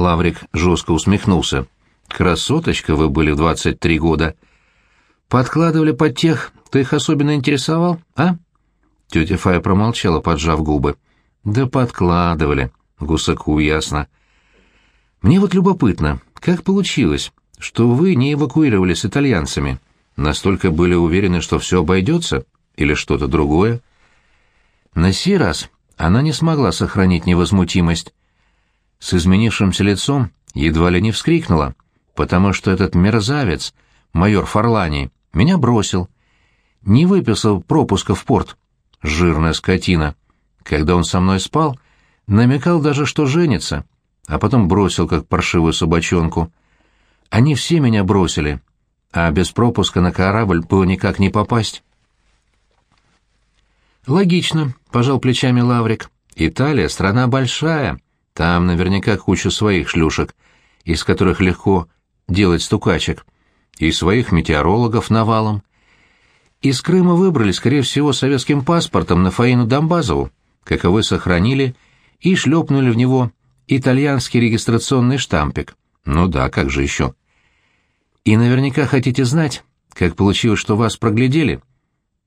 Лаврик жестко усмехнулся. «Красоточка вы были в двадцать три года. Подкладывали под тех, кто их особенно интересовал, а?» Тетя Фая промолчала, поджав губы. «Да подкладывали. Гусаку ясно. Мне вот любопытно, как получилось, что вы не эвакуировали с итальянцами? Настолько были уверены, что все обойдется? Или что-то другое?» На сей раз она не смогла сохранить невозмутимость. С изменившимся лицом едва ли не вскрикнула, потому что этот мерзавец, майор Фарлани, меня бросил. Не выписал пропуска в порт. Жирная скотина. Когда он со мной спал, намекал даже, что женится, а потом бросил, как паршивую собачонку. Они все меня бросили, а без пропуска на корабль было никак не попасть. «Логично», — пожал плечами Лаврик. «Италия — страна большая, там наверняка куча своих шлюшек, из которых легко делать стукачек, и своих метеорологов навалом. Из Крыма выбрали, скорее всего, советским паспортом на Фаину Домбазову, каковой сохранили и шлепнули в него итальянский регистрационный штампик. Ну да, как же еще. И наверняка хотите знать, как получилось, что вас проглядели?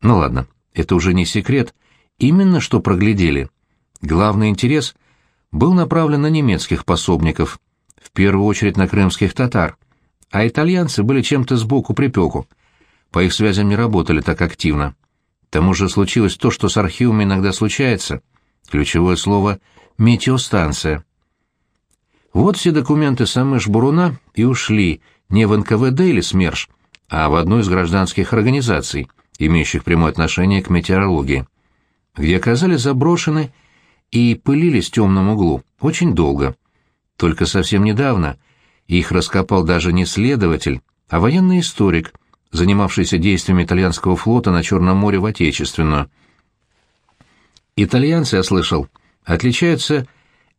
Ну ладно, это уже не секрет. Именно что проглядели. Главный интерес был направлен на немецких пособников, в первую очередь на крымских татар, а итальянцы были чем-то сбоку припеку. По их связям не работали так активно. К тому же случилось то, что с архивами иногда случается. Ключевое слово «метеостанция». Вот все документы самой Жбуруна и ушли не в НКВД или СМЕРШ, а в одну из гражданских организаций, имеющих прямое отношение к метеорологии, где оказались заброшены и пылились в темном углу очень долго. Только совсем недавно их раскопал даже не следователь, а военный историк, занимавшийся действиями итальянского флота на Черном море в Отечественную. Итальянцы, я слышал, отличаются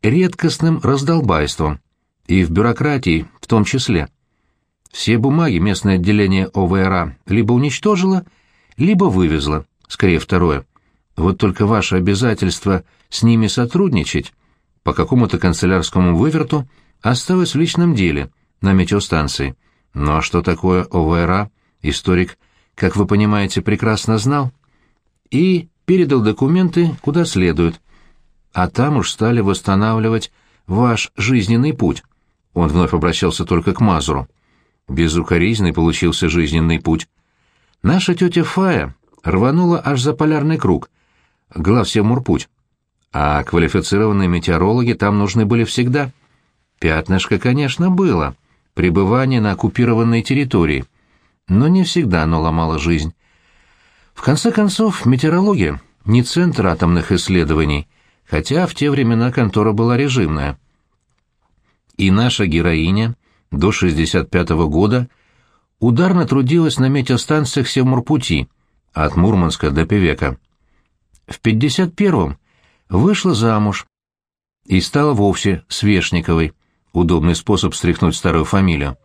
редкостным раздолбайством, и в бюрократии в том числе. Все бумаги местное отделение ОВРА либо уничтожило, либо вывезло, скорее второе. Вот только ваше обязательство с ними сотрудничать по какому-то канцелярскому выверту осталось в личном деле на метеостанции. Ну а что такое ОВРА, историк, как вы понимаете, прекрасно знал. И передал документы куда следует. А там уж стали восстанавливать ваш жизненный путь. Он вновь обращался только к Мазуру. Безукоризненный получился жизненный путь. Наша тетя Фая рванула аж за полярный круг, главсевмурпуть. А квалифицированные метеорологи там нужны были всегда. Пятнышко, конечно, было. Пребывание на оккупированной территории. Но не всегда оно ломало жизнь. В конце концов, метеорология — не центр атомных исследований, хотя в те времена контора была режимная. И наша героиня до 65-го года ударно трудилась на метеостанциях Севморпути, от Мурманска до Певека. В 51-м вышла замуж и стала вовсе Свешниковой, удобный способ стряхнуть старую фамилию.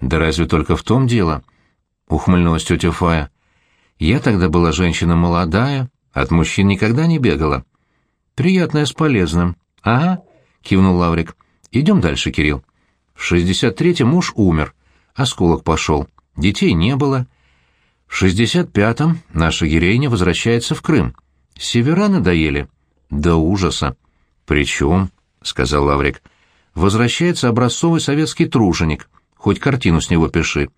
«Да разве только в том дело?» — ухмыльнулась тетя Фая. Я тогда была женщина молодая, от мужчин никогда не бегала. Приятное с полезным. Ага, кивнул Лаврик. Идем дальше, Кирилл. В шестьдесят третьем муж умер, осколок пошел, детей не было. В шестьдесят пятом наша героиня возвращается в Крым. Севера надоели. До ужаса. Причем, — сказал Лаврик, — возвращается образцовый советский труженик. Хоть картину с него пиши.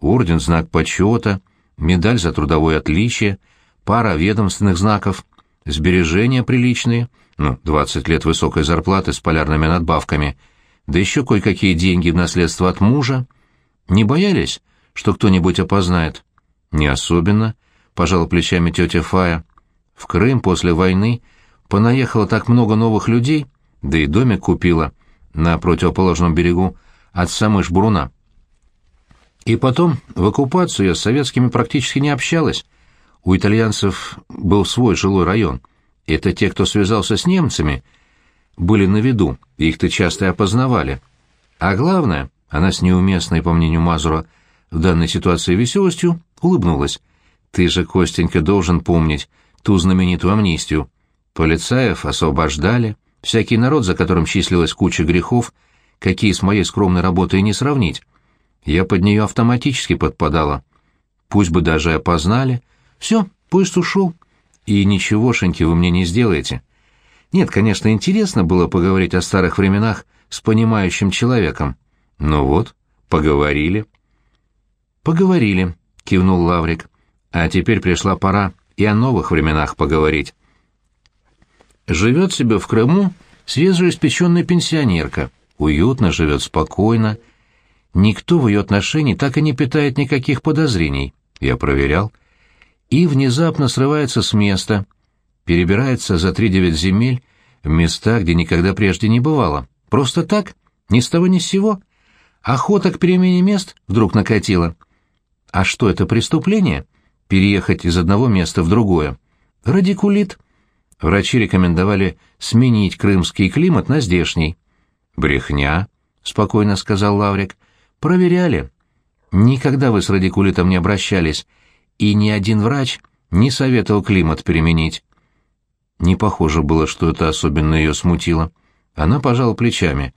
Орден, знак почета — медаль за трудовое отличие, пара ведомственных знаков, сбережения приличные, ну, 20 лет высокой зарплаты с полярными надбавками, да еще кое-какие деньги в наследство от мужа. Не боялись, что кто-нибудь опознает? Не особенно, пожала плечами тетя Фая. В Крым после войны понаехало так много новых людей, да и домик купила на противоположном берегу от самой Жбуруна. И потом, в оккупацию я с советскими практически не общалась. У итальянцев был свой жилой район. Это те, кто связался с немцами, были на виду, их-то часто и опознавали. А главное, она с неуместной, по мнению Мазура, в данной ситуации веселостью улыбнулась. «Ты же, Костенька, должен помнить ту знаменитую амнистию. Полицаев освобождали, всякий народ, за которым числилась куча грехов, какие с моей скромной работой не сравнить. Я под нее автоматически подпадала. Пусть бы даже опознали. Все, поезд ушел. И ничегошеньки вы мне не сделаете. Нет, конечно, интересно было поговорить о старых временах с понимающим человеком. Ну вот, поговорили. Поговорили, кивнул Лаврик. А теперь пришла пора и о новых временах поговорить. Живет себе в Крыму свежеиспеченная пенсионерка. Уютно живет, спокойно. Никто в ее отношении так и не питает никаких подозрений. Я проверял. И внезапно срывается с места, перебирается за три-девять земель в места, где никогда прежде не бывало. Просто так, ни с того ни с сего. Охота к перемене мест вдруг накатила. А что это преступление? Переехать из одного места в другое. Радикулит. Врачи рекомендовали сменить крымский климат на здешний. «Брехня», — спокойно сказал Лаврик. «Проверяли. Никогда вы с радикулитом не обращались, и ни один врач не советовал климат переменить». Не похоже было, что это особенно ее смутило. Она пожала плечами.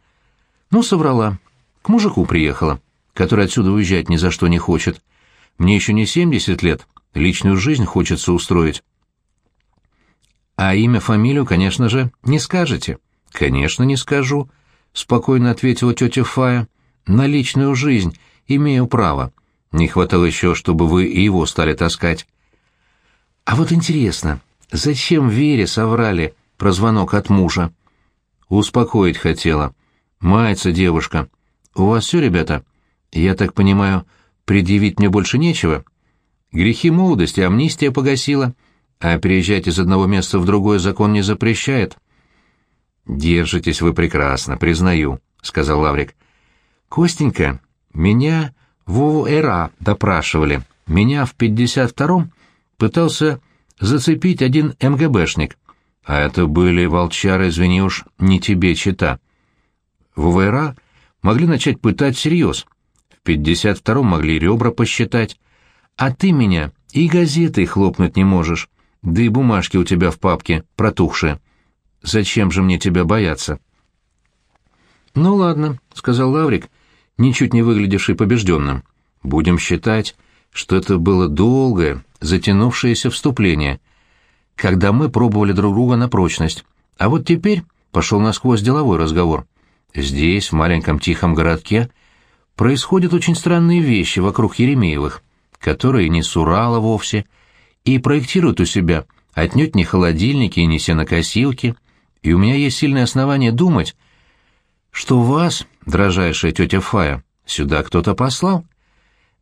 «Ну, соврала. К мужику приехала, который отсюда уезжать ни за что не хочет. Мне еще не семьдесят лет, личную жизнь хочется устроить». «А имя, фамилию, конечно же, не скажете». «Конечно, не скажу», — спокойно ответила тетя Фая. «На личную жизнь имею право. Не хватало еще, чтобы вы и его стали таскать». «А вот интересно, зачем Вере соврали про звонок от мужа?» «Успокоить хотела. Мается девушка. У вас все, ребята? Я так понимаю, предъявить мне больше нечего?» «Грехи молодости амнистия погасила» а переезжать из одного места в другое закон не запрещает. «Держитесь вы прекрасно, признаю», — сказал Лаврик. «Костенька, меня в УЭРА допрашивали. Меня в 52-м пытался зацепить один МГБшник. А это были волчары, извини уж, не тебе чита. В УЭРА могли начать пытать всерьез. В 52-м могли ребра посчитать. А ты меня и газетой хлопнуть не можешь. Да и бумажки у тебя в папке, протухшие. Зачем же мне тебя бояться?» «Ну ладно», — сказал Лаврик, ничуть не выглядевший побежденным. «Будем считать, что это было долгое, затянувшееся вступление, когда мы пробовали друг друга на прочность. А вот теперь пошел насквозь деловой разговор. Здесь, в маленьком тихом городке, происходят очень странные вещи вокруг Еремеевых, которые не с Урала вовсе, — и проектируют у себя отнюдь не холодильники и не сенокосилки, и у меня есть сильное основание думать, что вас, дрожайшая тетя Фая, сюда кто-то послал.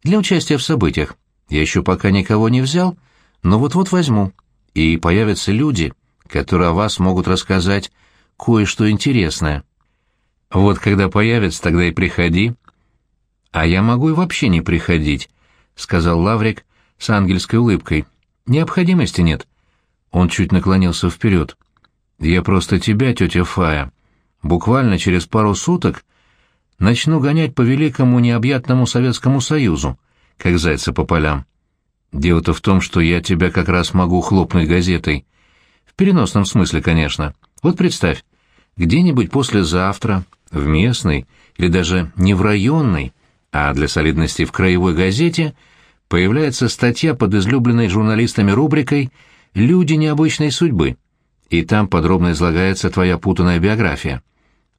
Для участия в событиях. Я еще пока никого не взял, но вот-вот возьму. И появятся люди, которые о вас могут рассказать кое-что интересное. Вот когда появятся, тогда и приходи. А я могу и вообще не приходить, — сказал Лаврик с ангельской улыбкой. Необходимости нет. Он чуть наклонился вперед. Я просто тебя, тетя Фая. Буквально через пару суток начну гонять по великому необъятному Советскому Союзу, как зайца по полям. Дело-то в том, что я тебя как раз могу хлопнуть газетой. В переносном смысле, конечно. Вот представь, где-нибудь послезавтра, в местной, или даже не в районной, а для солидности в краевой газете — появляется статья под излюбленной журналистами рубрикой «Люди необычной судьбы», и там подробно излагается твоя путанная биография.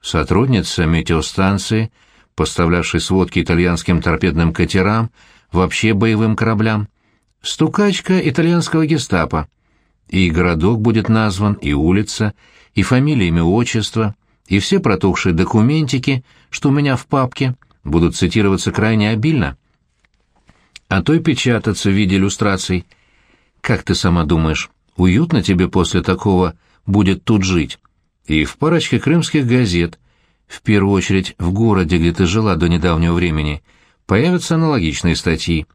Сотрудница метеостанции, поставлявшей сводки итальянским торпедным катерам, вообще боевым кораблям, стукачка итальянского гестапо, и городок будет назван, и улица, и фамилия, имя, отчество, и все протухшие документики, что у меня в папке, будут цитироваться крайне обильно а то и печататься в виде иллюстраций. Как ты сама думаешь, уютно тебе после такого будет тут жить? И в парочке крымских газет, в первую очередь в городе, где ты жила до недавнего времени, появятся аналогичные статьи.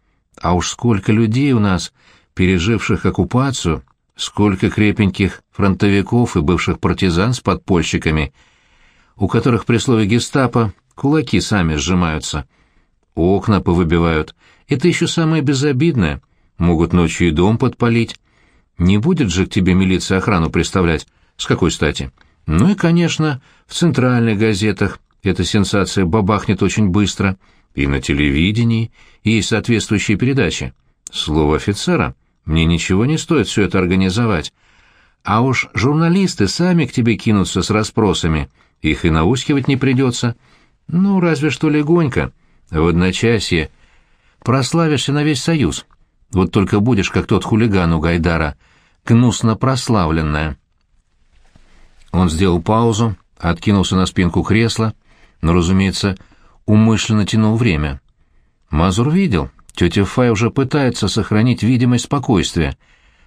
А уж сколько людей у нас, переживших оккупацию, сколько крепеньких фронтовиков и бывших партизан с подпольщиками, у которых при слове гестапо кулаки сами сжимаются, окна повыбивают — это еще самое безобидное. Могут ночью и дом подпалить. Не будет же к тебе милиция охрану представлять. С какой стати? Ну и, конечно, в центральных газетах эта сенсация бабахнет очень быстро, и на телевидении, и соответствующие передачи. Слово офицера, мне ничего не стоит все это организовать. А уж журналисты сами к тебе кинутся с расспросами, их и наускивать не придется. Ну, разве что легонько, в одночасье. Прославишься на весь Союз. Вот только будешь, как тот хулиган у Гайдара, гнусно прославленная. Он сделал паузу, откинулся на спинку кресла, но, разумеется, умышленно тянул время. Мазур видел, тетя Фай уже пытается сохранить видимость спокойствия.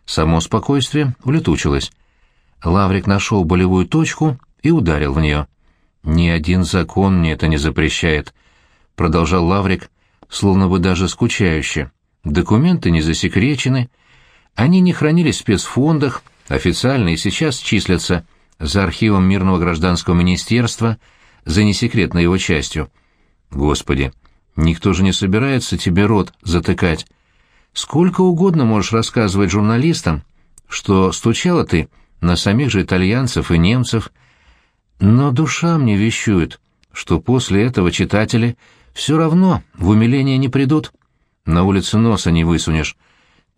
Само спокойствие улетучилось. Лаврик нашел болевую точку и ударил в нее. «Ни один закон мне это не запрещает», — продолжал Лаврик, словно бы даже скучающе. «Документы не засекречены, они не хранились в спецфондах, официально и сейчас числятся за архивом Мирного гражданского министерства, за несекретной его частью. Господи, никто же не собирается тебе рот затыкать. Сколько угодно можешь рассказывать журналистам, что стучала ты на самих же итальянцев и немцев, но душа мне вещует, что после этого читатели все равно в умиление не придут. На улице носа не высунешь.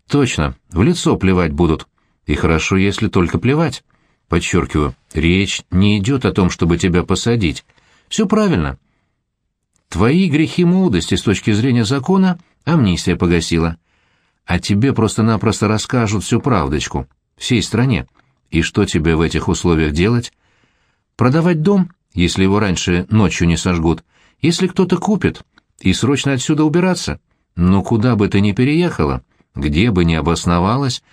Точно, в лицо плевать будут. И хорошо, если только плевать. Подчеркиваю, речь не идет о том, чтобы тебя посадить. Все правильно. Твои грехи молодости с точки зрения закона амнистия погасила. А тебе просто-напросто расскажут всю правдочку, всей стране. И что тебе в этих условиях делать? Продавать дом, если его раньше ночью не сожгут, если кто-то купит, и срочно отсюда убираться. Но куда бы ты ни переехала, где бы ни обосновалась,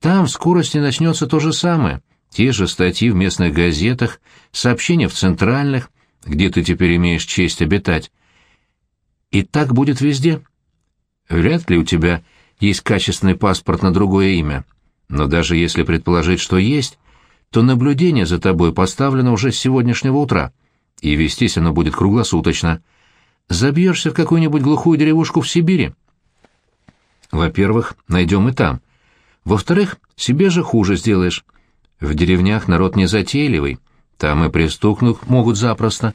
там в скорости начнется то же самое — те же статьи в местных газетах, сообщения в центральных, где ты теперь имеешь честь обитать. И так будет везде. Вряд ли у тебя есть качественный паспорт на другое имя. Но даже если предположить, что есть, то наблюдение за тобой поставлено уже с сегодняшнего утра, и вестись оно будет круглосуточно. Забьешься в какую-нибудь глухую деревушку в Сибири. Во-первых, найдем и там. Во-вторых, себе же хуже сделаешь. В деревнях народ незатейливый, там и пристукнут могут запросто.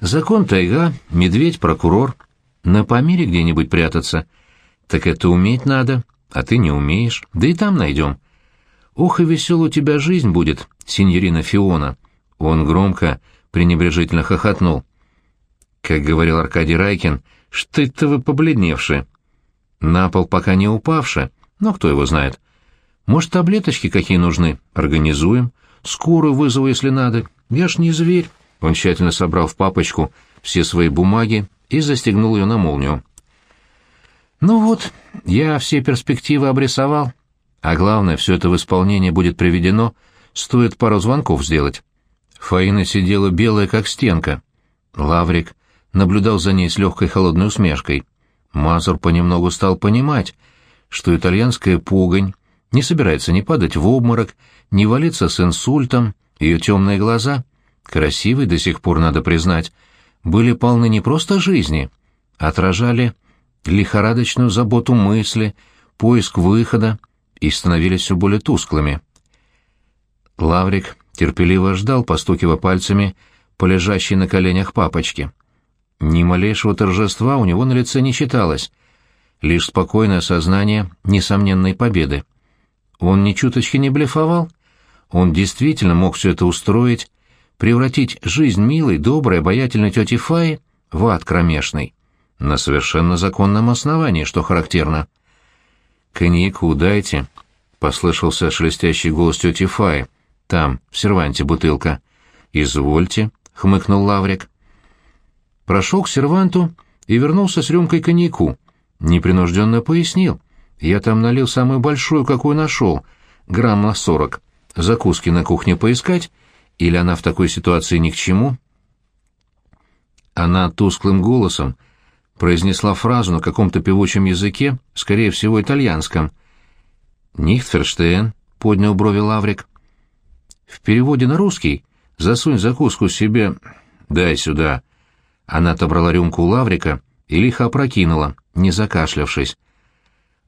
Закон тайга, медведь, прокурор. На Памире где-нибудь прятаться. Так это уметь надо, а ты не умеешь, да и там найдем. Ох и веселая у тебя жизнь будет, синьорина Фиона. Он громко, пренебрежительно хохотнул. Как говорил Аркадий Райкин, что это вы побледневшие. На пол пока не упавши, но кто его знает. Может, таблеточки какие нужны? Организуем. Скорую вызову, если надо. Я ж не зверь. Он тщательно собрал в папочку все свои бумаги и застегнул ее на молнию. Ну вот, я все перспективы обрисовал. А главное, все это в исполнение будет приведено, стоит пару звонков сделать. Фаина сидела белая, как стенка. Лаврик наблюдал за ней с легкой холодной усмешкой. Мазур понемногу стал понимать, что итальянская пугань не собирается ни падать в обморок, ни валиться с инсультом, ее темные глаза, красивые до сих пор, надо признать, были полны не просто жизни, отражали лихорадочную заботу мысли, поиск выхода и становились все более тусклыми. Лаврик терпеливо ждал, постукивая пальцами по лежащей на коленях папочке. Ни малейшего торжества у него на лице не читалось, лишь спокойное сознание несомненной победы. Он ни чуточки не блефовал. Он действительно мог все это устроить, превратить жизнь милой, доброй, обаятельной тети Фаи в ад кромешный. На совершенно законном основании, что характерно. «Коньяку дайте», — послышался шелестящий голос тети Фаи. «Там, в серванте бутылка». «Извольте», — хмыкнул Лаврик. Прошел к серванту и вернулся с рюмкой коньяку. Непринужденно пояснил. Я там налил самую большую, какую нашел, грамм на сорок. Закуски на кухне поискать? Или она в такой ситуации ни к чему?» Она тусклым голосом произнесла фразу на каком-то певучем языке, скорее всего, итальянском. «Нихтферштейн», — поднял брови Лаврик. «В переводе на русский засунь закуску себе... Дай сюда». Она отобрала рюмку у Лаврика и лихо опрокинула, не закашлявшись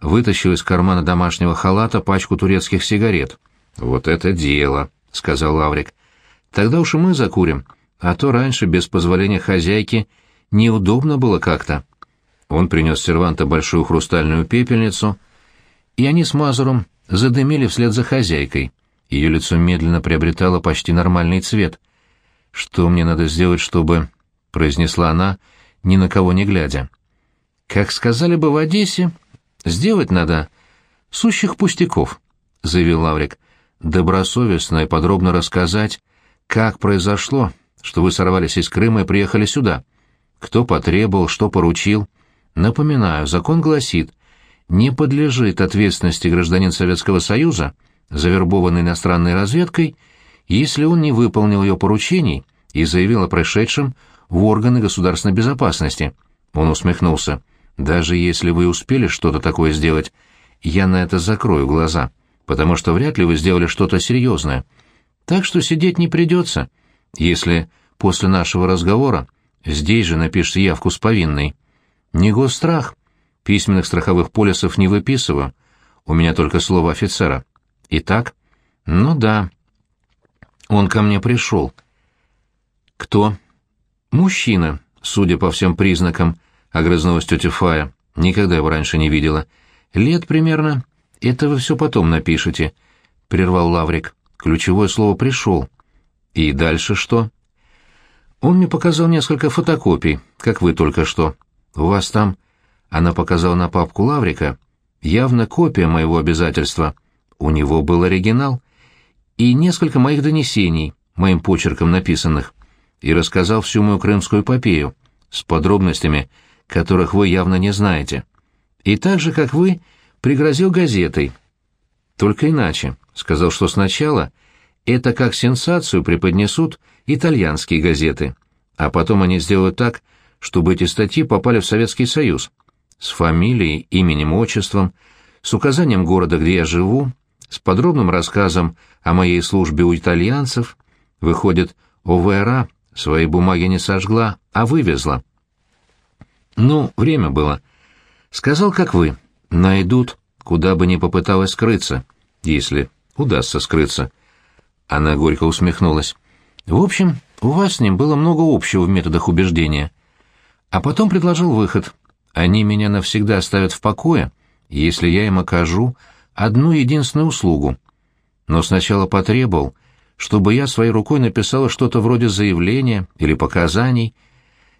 вытащил из кармана домашнего халата пачку турецких сигарет. «Вот это дело», — сказал Лаврик. «Тогда уж и мы закурим, а то раньше без позволения хозяйки неудобно было как-то. Он принес серванта большую хрустальную пепельницу, и они с Мазуром задымили вслед за хозяйкой. Ее лицо медленно приобретало почти нормальный цвет. «Что мне надо сделать, чтобы...» — произнесла она, ни на кого не глядя. «Как сказали бы в Одессе, сделать надо сущих пустяков», — заявил Лаврик. «Добросовестно и подробно рассказать, как произошло, что вы сорвались из Крыма и приехали сюда. Кто потребовал, что поручил. Напоминаю, закон гласит, не подлежит ответственности гражданин Советского Союза, завербованный иностранной разведкой, если он не выполнил ее поручений и заявил о происшедшем в органы государственной безопасности. Он усмехнулся. «Даже если вы успели что-то такое сделать, я на это закрою глаза, потому что вряд ли вы сделали что-то серьезное. Так что сидеть не придется, если после нашего разговора здесь же напишите явку с повинной. Не гострах, Письменных страховых полисов не выписываю. У меня только слово офицера. Итак? Ну да. Он ко мне пришел. Кто? Мужчина, судя по всем признакам, огрызнулась тетя Фая. Никогда его раньше не видела. Лет примерно. Это вы все потом напишете, — прервал Лаврик. Ключевое слово «пришел». И дальше что? Он мне показал несколько фотокопий, как вы только что. У вас там она показала на папку Лаврика. Явно копия моего обязательства. У него был оригинал. И несколько моих донесений, моим почерком написанных. И рассказал всю мою крымскую эпопею, с подробностями, которых вы явно не знаете. И так же, как вы, пригрозил газетой. Только иначе. Сказал, что сначала это как сенсацию преподнесут итальянские газеты, а потом они сделают так, чтобы эти статьи попали в Советский Союз с фамилией, именем, отчеством, с указанием города, где я живу, с подробным рассказом о моей службе у итальянцев. Выходит, ОВРА свои бумаги не сожгла, а вывезла. Ну, время было. Сказал, как вы, найдут, куда бы ни попыталась скрыться, если удастся скрыться. Она горько усмехнулась. В общем, у вас с ним было много общего в методах убеждения. А потом предложил выход — они меня навсегда оставят в покое, если я им окажу одну единственную услугу. Но сначала потребовал, чтобы я своей рукой написала что-то вроде заявления или показаний,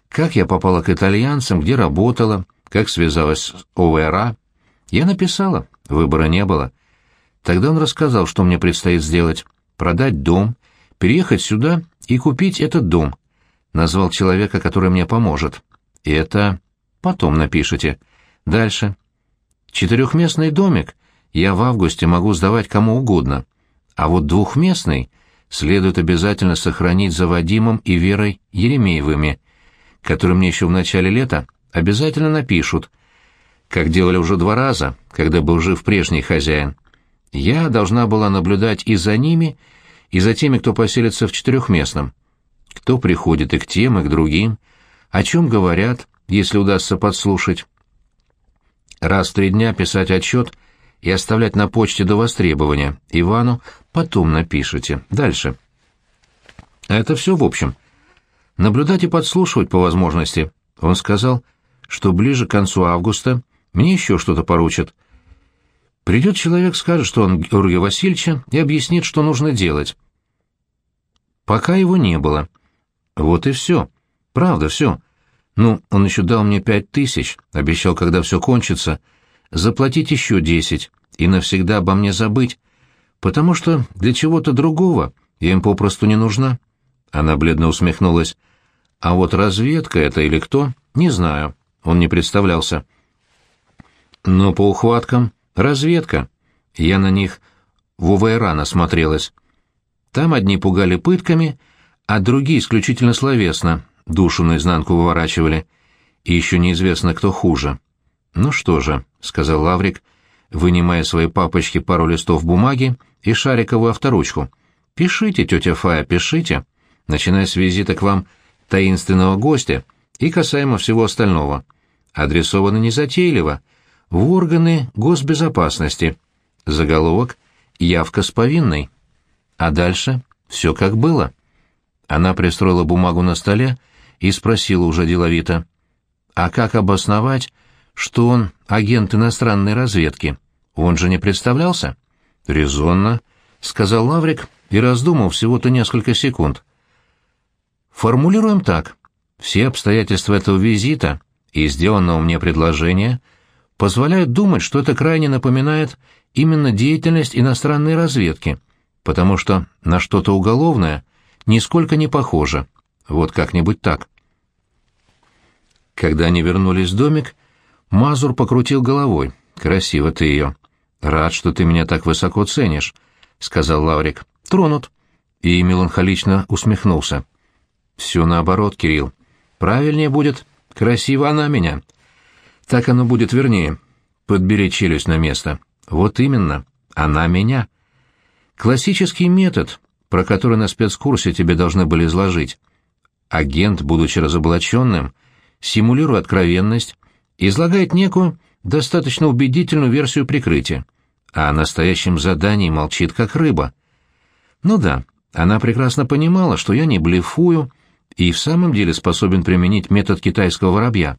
как я попала к итальянцам, где работала, как связалась с ОВРА. Я написала, выбора не было. Тогда он рассказал, что мне предстоит сделать. Продать дом, переехать сюда и купить этот дом. Назвал человека, который мне поможет. Это Потом напишите. Дальше. Четырехместный домик я в августе могу сдавать кому угодно, а вот двухместный следует обязательно сохранить за Вадимом и Верой Еремеевыми, которые мне еще в начале лета обязательно напишут, как делали уже два раза, когда был жив прежний хозяин. Я должна была наблюдать и за ними, и за теми, кто поселится в четырехместном. Кто приходит и к тем, и к другим, о чем говорят, если удастся подслушать. Раз в три дня писать отчет и оставлять на почте до востребования. Ивану потом напишите. Дальше. Это все в общем. Наблюдать и подслушивать по возможности. Он сказал, что ближе к концу августа мне еще что-то поручат. Придет человек, скажет, что он Георгия Васильевича, и объяснит, что нужно делать. Пока его не было. Вот и все. Правда, все. Ну, он еще дал мне пять тысяч, обещал, когда все кончится, заплатить еще десять и навсегда обо мне забыть, потому что для чего-то другого я им попросту не нужна. Она бледно усмехнулась. А вот разведка это или кто, не знаю, он не представлялся. Но по ухваткам разведка. Я на них в УВРА насмотрелась. Там одни пугали пытками, а другие исключительно словесно, душу наизнанку выворачивали, и еще неизвестно, кто хуже. «Ну что же», — сказал Лаврик, вынимая своей папочки пару листов бумаги и шариковую авторучку. «Пишите, тетя Фая, пишите, начиная с визита к вам таинственного гостя и касаемо всего остального. Адресовано незатейливо, в органы госбезопасности. Заголовок «Явка с повинной». А дальше все как было. Она пристроила бумагу на столе и спросила уже деловито. «А как обосновать, что он агент иностранной разведки? Он же не представлялся?» «Резонно», — сказал Лаврик и раздумал всего-то несколько секунд. «Формулируем так. Все обстоятельства этого визита и сделанного мне предложения позволяют думать, что это крайне напоминает именно деятельность иностранной разведки, потому что на что-то уголовное нисколько не похоже. Вот как-нибудь так». Когда они вернулись в домик, Мазур покрутил головой. «Красиво ты ее». «Рад, что ты меня так высоко ценишь», — сказал Лаврик. «Тронут». И меланхолично усмехнулся. «Все наоборот, Кирилл. Правильнее будет. Красиво она меня. Так оно будет вернее. Подбери челюсть на место. Вот именно. Она меня. Классический метод, про который на спецкурсе тебе должны были изложить. Агент, будучи разоблаченным, симулируя откровенность, излагает некую достаточно убедительную версию прикрытия, а о настоящем задании молчит как рыба. Ну да, она прекрасно понимала, что я не блефую и в самом деле способен применить метод китайского воробья.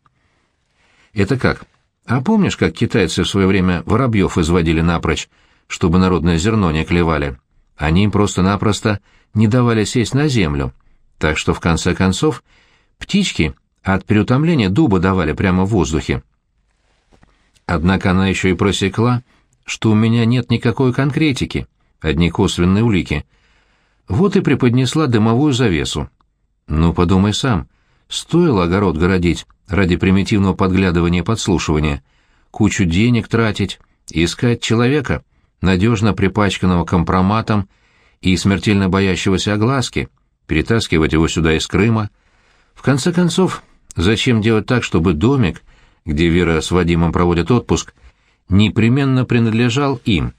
Это как? А помнишь, как китайцы в свое время воробьев изводили напрочь, чтобы народное зерно не клевали? Они им просто-напросто не давали сесть на землю, так что в конце концов птички от переутомления дуба давали прямо в воздухе. Однако она еще и просекла, что у меня нет никакой конкретики, одни косвенные улики. Вот и преподнесла дымовую завесу. Ну, подумай сам, стоило огород городить ради примитивного подглядывания и подслушивания, кучу денег тратить, искать человека, надежно припачканного компроматом и смертельно боящегося огласки, перетаскивать его сюда из Крыма. В конце концов, зачем делать так, чтобы домик — где Вера с Вадимом проводят отпуск, непременно принадлежал им.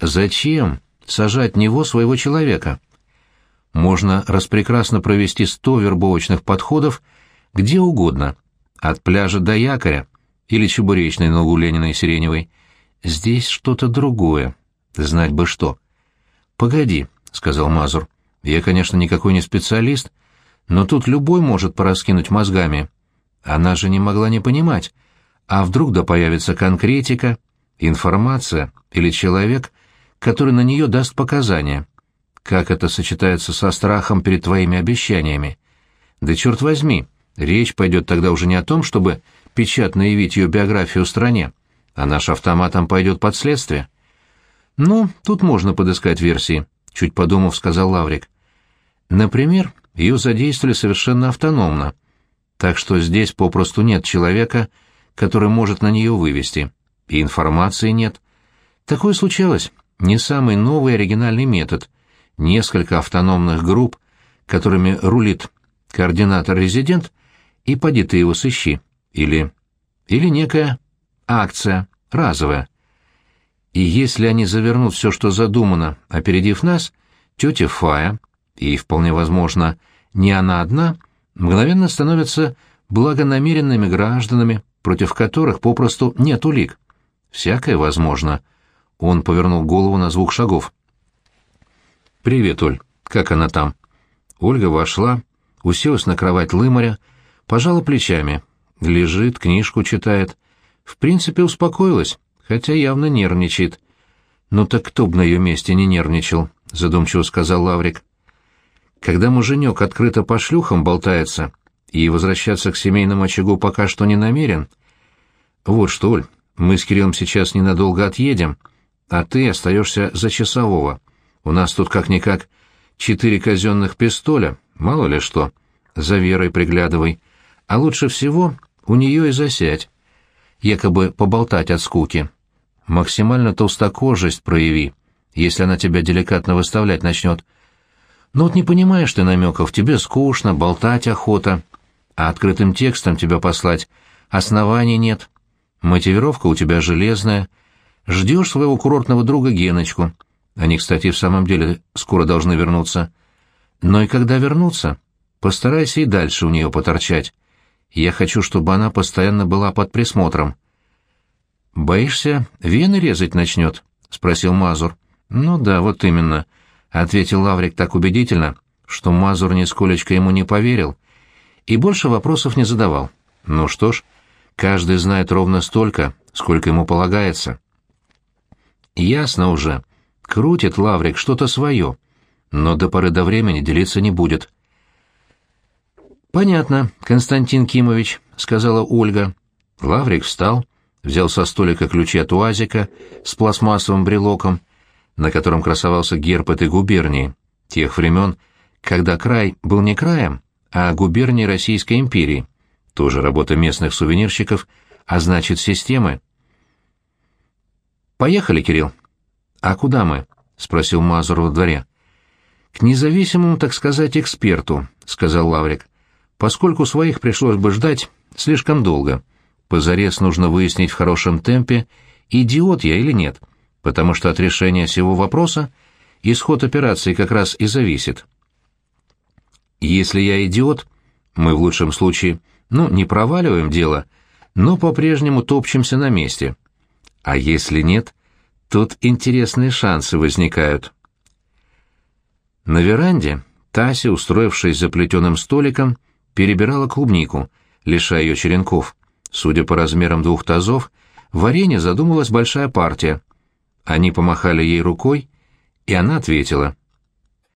Зачем сажать в него своего человека? Можно распрекрасно провести сто вербовочных подходов где угодно, от пляжа до якоря или чебуречной на углу Ленина и Сиреневой. Здесь что-то другое. Знать бы что. «Погоди», — сказал Мазур. «Я, конечно, никакой не специалист, но тут любой может пораскинуть мозгами. Она же не могла не понимать, а вдруг да появится конкретика, информация или человек, который на нее даст показания. Как это сочетается со страхом перед твоими обещаниями? Да черт возьми, речь пойдет тогда уже не о том, чтобы печатно явить ее биографию стране, а наш автоматом пойдет под следствие. Ну, тут можно подыскать версии, чуть подумав, сказал Лаврик. Например, ее задействовали совершенно автономно, так что здесь попросту нет человека, который может на нее вывести, и информации нет. Такое случалось. Не самый новый оригинальный метод. Несколько автономных групп, которыми рулит координатор-резидент, и поди ты его сыщи. Или... или некая акция, разовая. И если они завернут все, что задумано, опередив нас, тетя Фая, и, вполне возможно, не она одна — мгновенно становятся благонамеренными гражданами, против которых попросту нет улик. Всякое возможно. Он повернул голову на звук шагов. «Привет, Оль. Как она там?» Ольга вошла, уселась на кровать лымаря, пожала плечами. Лежит, книжку читает. В принципе, успокоилась, хотя явно нервничает. «Ну так кто б на ее месте не нервничал?» — задумчиво сказал Лаврик. Когда муженек открыто по шлюхам болтается и возвращаться к семейному очагу пока что не намерен... Вот что, Оль, мы с Кириллом сейчас ненадолго отъедем, а ты остаешься за часового. У нас тут как-никак четыре казенных пистоля, мало ли что. За Верой приглядывай. А лучше всего у нее и засядь. Якобы поболтать от скуки. Максимально толстокожесть прояви, если она тебя деликатно выставлять начнет. Ну вот не понимаешь ты намеков, тебе скучно, болтать охота, а открытым текстом тебя послать оснований нет. Мотивировка у тебя железная. Ждешь своего курортного друга Геночку. Они, кстати, в самом деле скоро должны вернуться. Но и когда вернутся, постарайся и дальше у нее поторчать. Я хочу, чтобы она постоянно была под присмотром. «Боишься, вены резать начнет?» — спросил Мазур. «Ну да, вот именно», — ответил Лаврик так убедительно, что Мазур нисколечко ему не поверил и больше вопросов не задавал. Ну что ж, каждый знает ровно столько, сколько ему полагается. Ясно уже, крутит Лаврик что-то свое, но до поры до времени делиться не будет. «Понятно, Константин Кимович», — сказала Ольга. Лаврик встал, взял со столика ключи от УАЗика с пластмассовым брелоком, на котором красовался герб этой губернии, тех времен, когда край был не краем, а губернией Российской империи, тоже работа местных сувенирщиков, а значит системы. «Поехали, Кирилл». «А куда мы?» — спросил Мазур во дворе. «К независимому, так сказать, эксперту», — сказал Лаврик. «Поскольку своих пришлось бы ждать слишком долго. Позарез нужно выяснить в хорошем темпе, идиот я или нет, потому что от решения всего вопроса исход операции как раз и зависит. Если я идиот, мы в лучшем случае, ну, не проваливаем дело, но по-прежнему топчемся на месте. А если нет, тут интересные шансы возникают. На веранде Тася, устроившись за плетеным столиком, перебирала клубнику, лишая ее черенков. Судя по размерам двух тазов, варенье задумалась большая партия. Они помахали ей рукой, и она ответила.